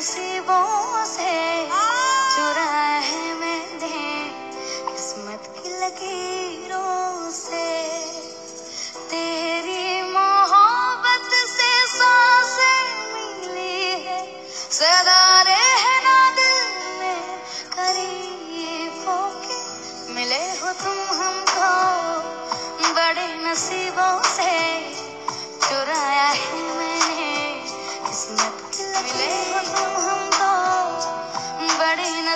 नसीबों से हाँ। चुरा है मैंने किस्मत की लकीरों से। तेरी मोहब्बत से साँसें मिली है सदा रहना दिल में। करीब होके मिले हो तुम हमको बड़े नसीबों से। चुराया है मैंने किस्मत की लकीरों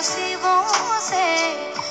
शिवों से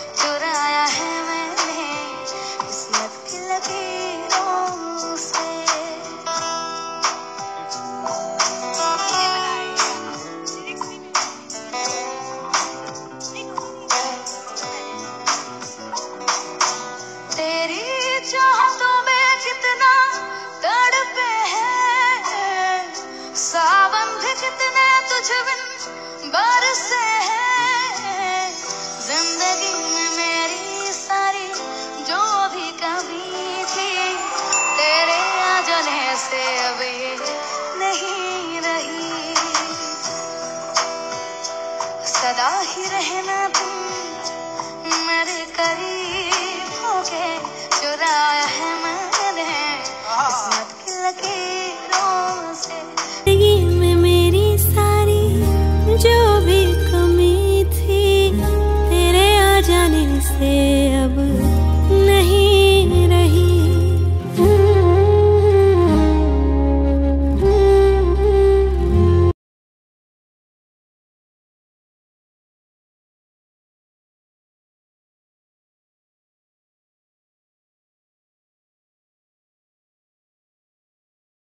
क्या ही रहना तुम मेरे करीब हो गए चुराया है मैंने हाँ। किस्मत की लकीरों से। मेरी सारी जो भी कमी थी तेरे आ जाने से अब